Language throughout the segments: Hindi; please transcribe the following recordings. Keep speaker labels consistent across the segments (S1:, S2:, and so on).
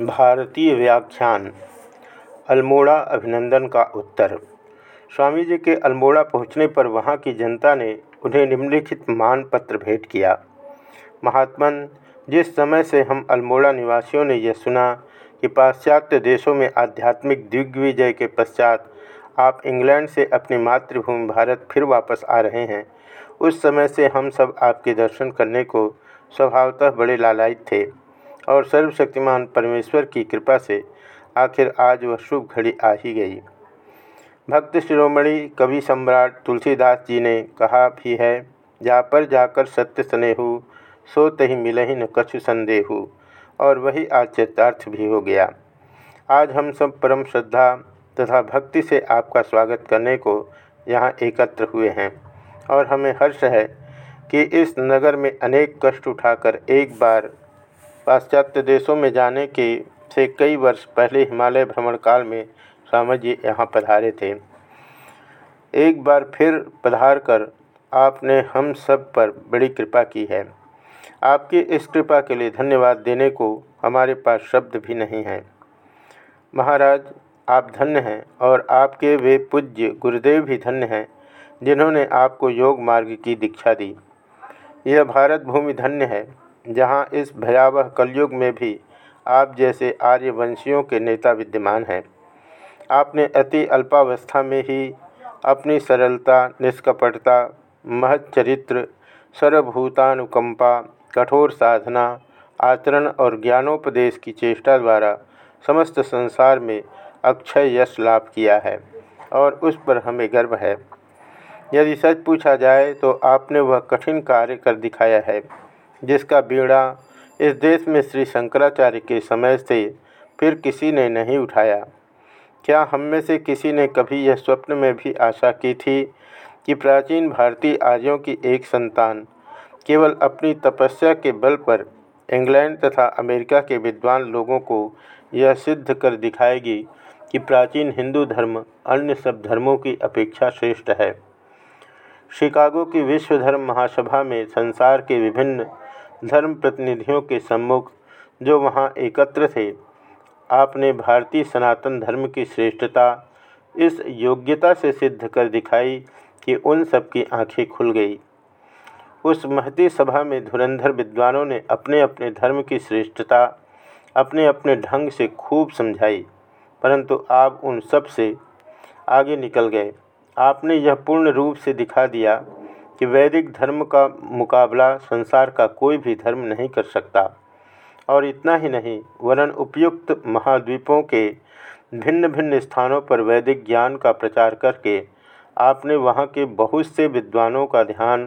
S1: भारतीय व्याख्यान, अल्मोड़ा अभिनंदन का उत्तर। स्वामी जी के अल्मोड़ा पहुँचने पर वहाँ की जनता ने उन्हें निम्नलिखित मान पत्र भेंट किया। महात्मन, जिस समय से हम अल्मोड़ा निवासियों ने यह सुना कि पाश्चात्य देशों में आध्यात्मिक दिग्विजय के पश्चात आप इंग्लैंड से अपनी मातृभूमि भारत फिर वापस आ रहे हैं, उस समय से हम सब आपके दर्शन करने को स्वभावतः बड़े लालायित थे। और सर्वशक्तिमान परमेश्वर की कृपा से आखिर आज वह शुभ घड़ी आ ही गई। भक्त शिरोमणि कवि सम्राट तुलसीदास जी ने कहा भी है जा पर जाकर सत्य स्नेहु, सो तही मिलही न कछु संदेहु। और वही आज चरितार्थ भी हो गया। आज हम सब परम श्रद्धा तथा भक्ति से आपका स्वागत करने को यहाँ एकत्र हुए हैं। और हमें हर्ष है कि इस नगर में अनेक कष्ट उठाकर एक बार पाश्चात्य देशों में जाने के से कई वर्ष पहले हिमालय भ्रमण काल में स्वामी जी यहाँ पधारे थे। एक बार फिर पधार कर आपने हम सब पर बड़ी कृपा की है। आपकी इस कृपा के लिए धन्यवाद देने को हमारे पास शब्द भी नहीं है। महाराज, आप धन्य हैं और आपके वे पूज्य गुरुदेव भी धन्य हैं, जिन्होंने आपको योग मार्ग की दीक्षा दी। यह भारत भूमि धन्य है। जहाँ इस भयावह कलयुग में भी आप जैसे आर्यवंशियों के नेता विद्यमान हैं। आपने अति अल्पावस्था में ही अपनी सरलता, निष्कपटता महच्चरित्र सर्वभूतानुकंपा, कठोर साधना, आचरण और ज्ञानोपदेश की चेष्टा द्वारा समस्त संसार में अक्षय यश लाभ किया है और उस पर हमें गर्व है। यदि सच पूछा जाए तो आपने वह कठिन कार्य कर दिखाया है। जिसका बीड़ा इस देश में श्री शंकराचार्य के समय से फिर किसी ने नहीं उठाया। क्या हम में से किसी ने कभी यह स्वप्न में भी आशा की थी कि प्राचीन भारतीय आर्यों की एक संतान केवल अपनी तपस्या के बल पर इंग्लैंड तथा अमेरिका के विद्वान लोगों को यह सिद्ध कर दिखाएगी कि प्राचीन हिंदू धर्म अन्य सब धर्मों की अपेक्षा श्रेष्ठ है। शिकागो की विश्व धर्म महासभा में संसार के विभिन्न धर्म प्रतिनिधियों के सम्मुख, जो वहाँ एकत्र थे। आपने भारतीय सनातन धर्म की श्रेष्ठता इस योग्यता से सिद्ध कर दिखाई कि उन सब की आँखें खुल गई। उस महती सभा में धुरंधर विद्वानों ने अपने अपने धर्म की श्रेष्ठता अपने अपने ढंग से खूब समझाई, परंतु आप उन सबसे आगे निकल गए। आपने यह पूर्ण रूप से दिखा दिया कि वैदिक धर्म का मुकाबला संसार का कोई भी धर्म नहीं कर सकता। और इतना ही नहीं वरन उपयुक्त महाद्वीपों के भिन्न भिन्न स्थानों पर वैदिक ज्ञान का प्रचार करके आपने वहाँ के बहुत से विद्वानों का ध्यान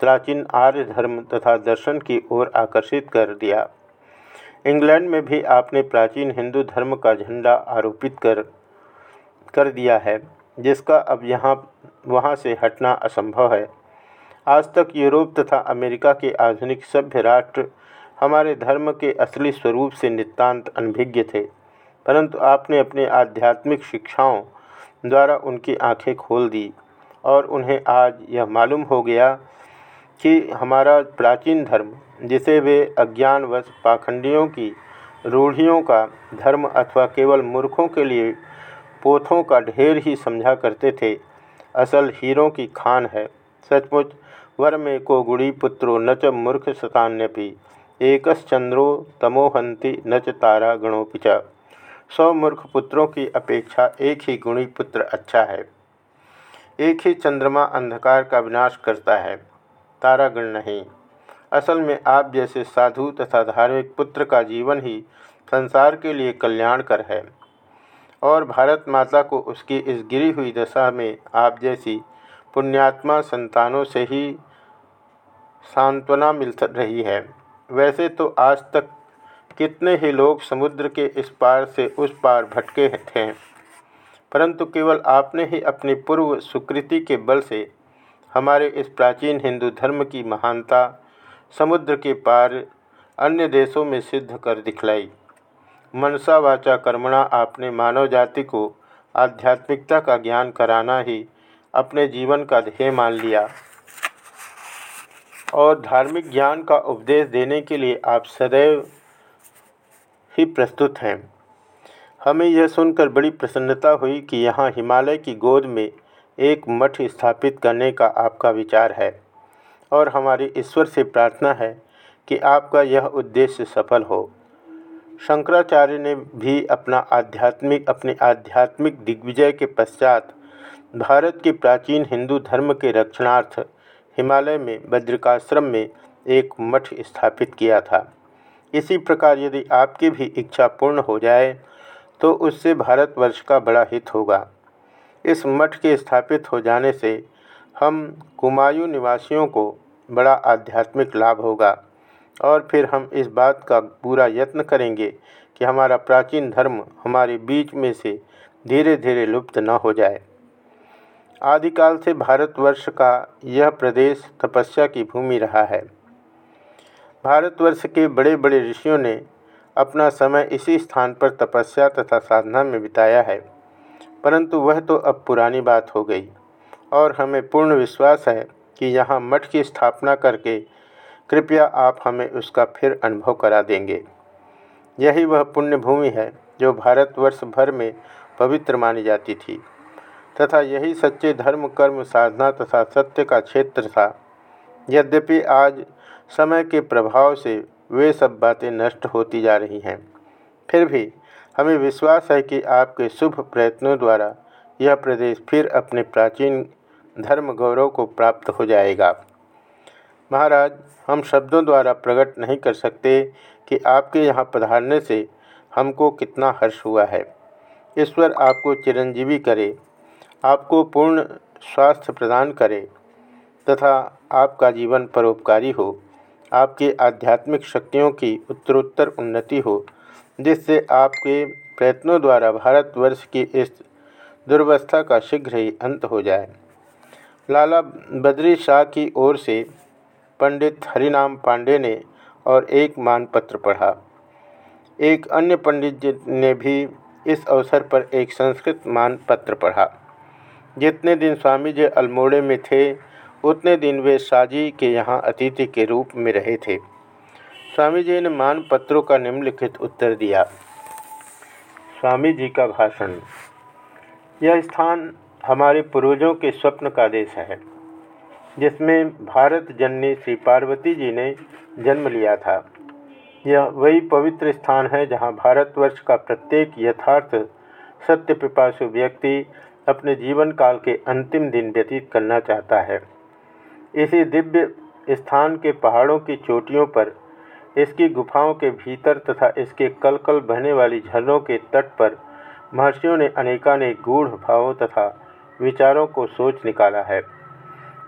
S1: प्राचीन आर्य धर्म तथा दर्शन की ओर आकर्षित कर दिया। इंग्लैंड में भी आपने प्राचीन हिंदू धर्म का झंडा आरोपित कर कर दिया है, जिसका अब यहाँ, वहाँ से हटना असंभव है। आज तक यूरोप तथा अमेरिका के आधुनिक सभ्य राष्ट्र हमारे धर्म के असली स्वरूप से नितांत अनभिज्ञ थे, परंतु आपने अपने आध्यात्मिक शिक्षाओं द्वारा उनकी आँखें खोल दी और उन्हें आज यह मालूम हो गया कि हमारा प्राचीन धर्म, जिसे वे अज्ञानवश पाखंडियों की रूढ़ियों का धर्म अथवा केवल मूर्खों के लिए पोथों का ढेर ही समझा करते थे, असल हीरों की खान है, सचमुच वर में को गुड़ी पुत्रो न च मूर्ख शतान्यपि एकश्चंद्रो तमोहंति न च तारा गणोपि च। सौ मूर्ख पुत्रों की अपेक्षा एक ही गुणी पुत्र अच्छा है। एक ही चंद्रमा अंधकार का विनाश करता है। तारागण नहीं। असल में आप जैसे साधु तथा धार्मिक पुत्र का जीवन ही संसार के लिए कल्याणकर है। और भारत माता को उसकी इस गिरी हुई दशा में आप जैसी पुण्यात्मा संतानों से ही सांत्वना मिल रही है। वैसे तो आज तक कितने ही लोग समुद्र के इस पार से उस पार भटके थे, परंतु केवल आपने ही अपनी पूर्व सुकृति के बल से हमारे इस प्राचीन हिंदू धर्म की महानता समुद्र के पार अन्य देशों में सिद्ध कर दिखलाई। मनसा वाचा कर्मणा आपने मानव जाति को आध्यात्मिकता का ज्ञान कराना ही अपने जीवन का ध्येय मान लिया। और धार्मिक ज्ञान का उपदेश देने के लिए आप सदैव ही प्रस्तुत हैं। हमें यह सुनकर बड़ी प्रसन्नता हुई कि यहाँ हिमालय की गोद में एक मठ स्थापित करने का आपका विचार है। और हमारी ईश्वर से प्रार्थना है कि आपका यह उद्देश्य सफल हो। शंकराचार्य ने भी अपना आध्यात्मिक, अपने आध्यात्मिक दिग्विजय के पश्चात भारत के प्राचीन हिंदू धर्म के रक्षणार्थ हिमालय में बद्रिकाश्रम में एक मठ स्थापित किया था। इसी प्रकार यदि आपकी भी इच्छा पूर्ण हो जाए तो उससे भारतवर्ष का बड़ा हित होगा। इस मठ के स्थापित हो जाने से हम कुमायूं निवासियों को बड़ा आध्यात्मिक लाभ होगा और फिर हम इस बात का पूरा यत्न करेंगे कि हमारा प्राचीन धर्म हमारे बीच में से धीरे धीरे लुप्त न हो जाए। आदिकाल से भारतवर्ष का यह प्रदेश तपस्या की भूमि रहा है। भारतवर्ष के बड़े बड़े ऋषियों ने अपना समय इसी स्थान पर तपस्या तथा साधना में बिताया है, परंतु वह तो अब पुरानी बात हो गई और हमें पूर्ण विश्वास है कि यहाँ मठ की स्थापना करके कृपया आप हमें उसका फिर अनुभव करा देंगे। यही वह पुण्य भूमि है जो भारतवर्ष भर में पवित्र मानी जाती थी। तथा यही सच्चे धर्म, कर्म, साधना तथा सत्य का क्षेत्र था। यद्यपि आज समय के प्रभाव से वे सब बातें नष्ट होती जा रही हैं, फिर भी हमें विश्वास है कि आपके शुभ प्रयत्नों द्वारा यह प्रदेश फिर अपने प्राचीन धर्म गौरव को प्राप्त हो जाएगा। महाराज, हम शब्दों द्वारा प्रकट नहीं कर सकते कि आपके यहाँ पधारने से हमको कितना हर्ष हुआ है। ईश्वर आपको चिरंजीवी करे आपको पूर्ण स्वास्थ्य प्रदान करे तथा आपका जीवन परोपकारी हो। आपके आध्यात्मिक शक्तियों की उत्तरोत्तर उन्नति हो, जिससे आपके प्रयत्नों द्वारा भारतवर्ष की इस दुर्वस्था का शीघ्र ही अंत हो जाए। लाला बद्री शाह की ओर से पंडित हरिनाम पांडे ने और एक मानपत्र पढ़ा। एक अन्य पंडित जी ने भी इस अवसर पर एक संस्कृत मानपत्र पढ़ा। जितने दिन स्वामी जी अल्मोड़े में थे, उतने दिन वे साजी के यहाँ अतिथि के रूप में रहे थे। स्वामी जी ने मान पत्रों का निम्नलिखित उत्तर दिया। स्वामी जी का भाषण। यह स्थान हमारे पूर्वजों के स्वप्न का देश है, जिसमें भारत जननी श्री पार्वती जी ने जन्म लिया था। यह वही पवित्र स्थान है जहाँ भारतवर्ष का प्रत्येक यथार्थ सत्य पिपासु व्यक्ति अपने जीवन काल के अंतिम दिन व्यतीत करना चाहता है। इसी दिव्य स्थान के पहाड़ों की चोटियों पर, इसकी गुफाओं के भीतर तथा इसके कल कल बहने वाली झरनों के तट पर, महर्षियों ने अनेकानेक गूढ़ भावों तथा विचारों को सोच निकाला है।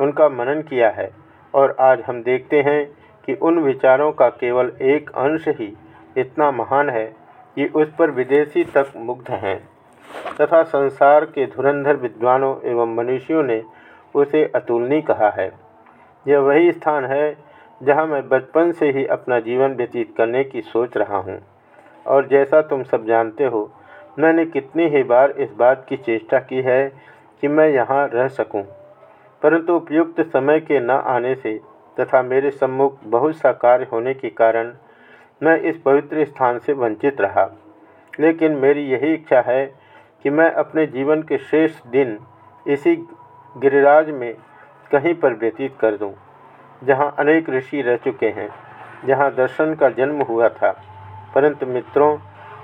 S1: उनका मनन किया है और आज हम देखते हैं कि उन विचारों का केवल एक अंश ही इतना महान है कि उस पर विदेशी तक मुग्ध हैं। तथा संसार के धुरंधर विद्वानों एवं मनुष्यों ने उसे अतुलनीय कहा है। यह वही स्थान है जहाँ मैं बचपन से ही अपना जीवन व्यतीत करने की सोच रहा हूँ। और जैसा तुम सब जानते हो, मैंने कितनी ही बार इस बात की चेष्टा की है कि मैं यहाँ रह सकूँ। परंतु उपयुक्त समय के न आने से तथा मेरे सम्मुख बहुत सा कार्य होने के कारण मैं इस पवित्र स्थान से वंचित रहा। लेकिन मेरी यही इच्छा है कि मैं अपने जीवन के शेष दिन इसी गिरिराज में कहीं पर व्यतीत कर दूँ, जहाँ अनेक ऋषि रह चुके हैं जहाँ दर्शन का जन्म हुआ था। परंतु मित्रों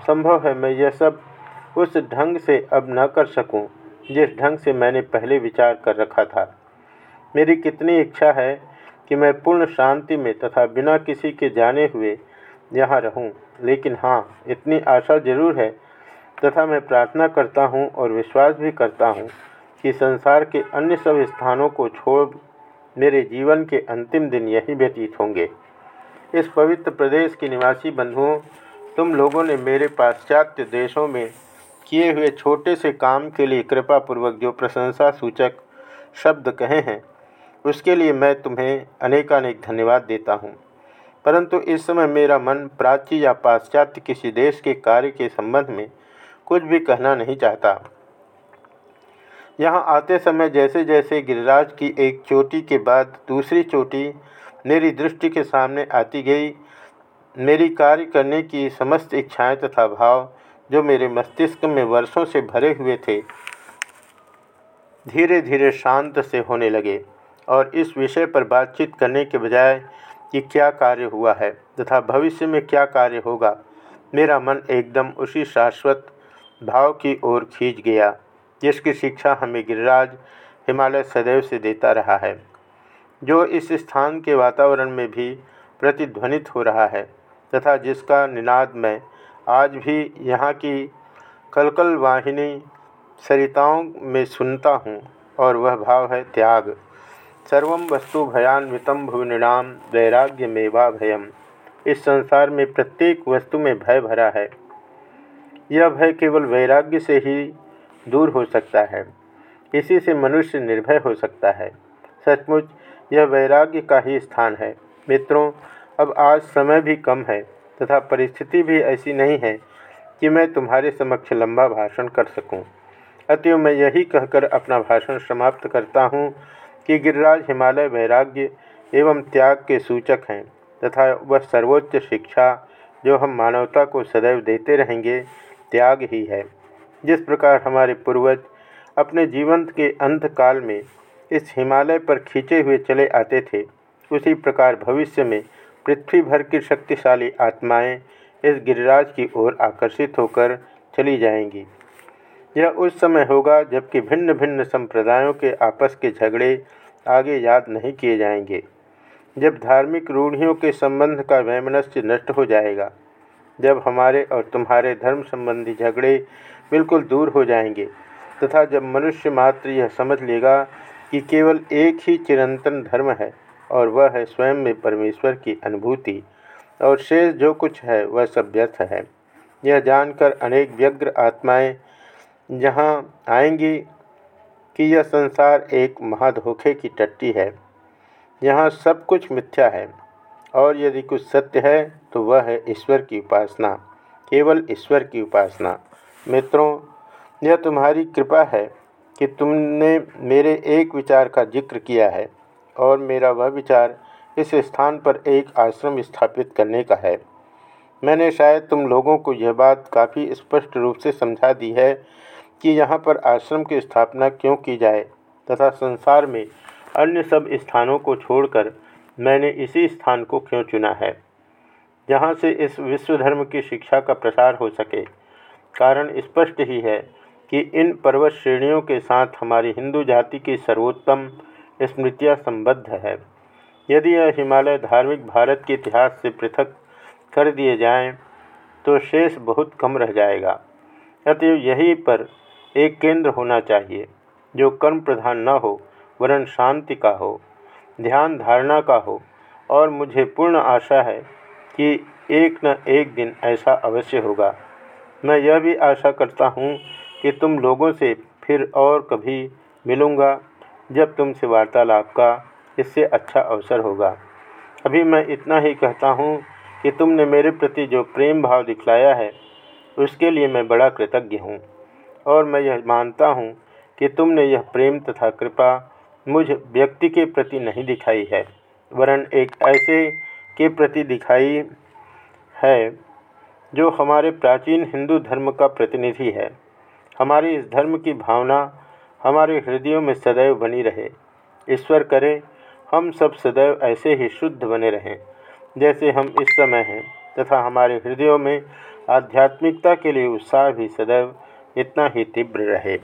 S1: संभव है मैं यह सब उस ढंग से अब न कर सकूँ, जिस ढंग से मैंने पहले विचार कर रखा था। मेरी कितनी इच्छा है कि मैं पूर्ण शांति में तथा बिना किसी के जाने हुए यहाँ रहूँ लेकिन हाँ इतनी आशा ज़रूर है तथा मैं प्रार्थना करता हूँ और विश्वास भी करता हूँ कि संसार के अन्य सब स्थानों को छोड़ मेरे जीवन के अंतिम दिन यही व्यतीत होंगे। इस पवित्र प्रदेश के निवासी बंधुओं, तुम लोगों ने मेरे पाश्चात्य देशों में किए हुए छोटे से काम के लिए कृपापूर्वक जो प्रशंसा सूचक शब्द कहे हैं, उसके लिए मैं तुम्हें अनेकानेक धन्यवाद देता हूँ। परंतु इस समय मेरा मन प्राची या पाश्चात्य किसी देश के कार्य के संबंध में कुछ भी कहना नहीं चाहता। यहाँ आते समय जैसे जैसे गिरिराज की एक चोटी के बाद दूसरी चोटी मेरी दृष्टि के सामने आती गई, मेरी कार्य करने की समस्त इच्छाएँ तथा भाव जो मेरे मस्तिष्क में वर्षों से भरे हुए थे धीरे धीरे शांत से होने लगे और इस विषय पर बातचीत करने के बजाय कि क्या कार्य हुआ है तथा भविष्य में क्या कार्य होगा, मेरा मन एकदम उसी शाश्वत भाव की ओर खींच गया, जिसकी शिक्षा हमें गिरिराज हिमालय सदैव से देता रहा है, जो इस स्थान के वातावरण में भी प्रतिध्वनित हो रहा है, तथा जिसका निनाद मैं आज भी यहाँ की कलकल वाहिनी सरिताओं में सुनता हूँ, और वह भाव है त्याग। सर्व वस्तु भयान्वितम भुवनिणाम वैराग्य मेवा भयम। इस संसार में प्रत्येक वस्तु में भय भरा है। यह भय केवल वैराग्य से ही दूर हो सकता है। इसी से मनुष्य निर्भय हो सकता है। सचमुच, यह वैराग्य का ही स्थान है। मित्रों, अब आज समय भी कम है तथा परिस्थिति भी ऐसी नहीं है कि मैं तुम्हारे समक्ष लंबा भाषण कर सकूँ। अतएव मैं यही कहकर अपना भाषण समाप्त करता हूँ कि गिरिराज हिमालय वैराग्य एवं त्याग के सूचक हैं तथा वह सर्वोच्च शिक्षा जो हम मानवता को सदैव देते रहेंगे त्याग ही है। जिस प्रकार हमारे पूर्वज अपने जीवन के अंत काल में इस हिमालय पर खींचे हुए चले आते थे, उसी प्रकार भविष्य में पृथ्वी भर की शक्तिशाली आत्माएँ इस गिरिराज की ओर आकर्षित होकर चली जाएँगी। यह उस समय होगा जबकि भिन्न भिन्न संप्रदायों के आपस के झगड़े आगे याद नहीं किए जाएँगे, जब धार्मिक रूढ़ियों के संबंध का वैमनस्य नष्ट हो जाएगा। जब हमारे और तुम्हारे धर्म संबंधी झगड़े बिल्कुल दूर हो जाएँगे, तथा जब मनुष्य मात्र यह समझ लेगा कि केवल एक ही चिरंतन धर्म है और वह है स्वयं में परमेश्वर की अनुभूति, और शेष जो कुछ है वह सब व्यर्थ है। यह जानकर अनेक व्यग्र आत्माएँ जहाँ आएँगी कि यह संसार एक महाधोखे की टट्टी है। यहाँ सब कुछ मिथ्या है। और यदि कुछ सत्य है तो वह है ईश्वर की उपासना, केवल ईश्वर की उपासना। मित्रों, यह तुम्हारी कृपा है कि तुमने मेरे एक विचार का ज़िक्र किया है और मेरा वह विचार इस स्थान पर एक आश्रम स्थापित करने का है। मैंने शायद तुम लोगों को यह बात काफ़ी स्पष्ट रूप से समझा दी है कि यहाँ पर आश्रम की स्थापना क्यों की जाए तथा संसार में अन्य सब स्थानों को छोड़कर मैंने इसी स्थान को क्यों चुना है? जहाँ से इस विश्व धर्म की शिक्षा का प्रसार हो सके। कारण स्पष्ट ही है कि इन पर्वत श्रेणियों के साथ हमारी हिंदू जाति की सर्वोत्तम स्मृतियाँ संबद्ध है। यदि यह हिमालय धार्मिक भारत के इतिहास से पृथक कर दिए जाएँ, तो शेष बहुत कम रह जाएगा। अतएव यही पर एक केंद्र होना चाहिए जो कर्म प्रधान न हो वरन शांति का हो। ध्यान धारणा का हो, और मुझे पूर्ण आशा है कि एक न एक दिन ऐसा अवश्य होगा। मैं यह भी आशा करता हूँ कि तुम लोगों से फिर और कभी मिलूँगा, जब तुमसे वार्तालाप का इससे अच्छा अवसर होगा। अभी मैं इतना ही कहता हूँ कि तुमने मेरे प्रति जो प्रेम भाव दिखलाया है, उसके लिए मैं बड़ा कृतज्ञ हूँ, और मैं यह मानता हूँ कि तुमने यह प्रेम तथा कृपा मुझ व्यक्ति के प्रति नहीं दिखाई है, वरन एक ऐसे के प्रति दिखाई है, जो हमारे प्राचीन हिंदू धर्म का प्रतिनिधि है। हमारी इस धर्म की भावना हमारे हृदयों में सदैव बनी रहे। ईश्वर करे, हम सब सदैव ऐसे ही शुद्ध बने रहें, जैसे हम इस समय हैं, तथा हमारे हृदयों में आध्यात्मिकता के लिए उत्साह भी सदैव इतना ही तीव्र रहे।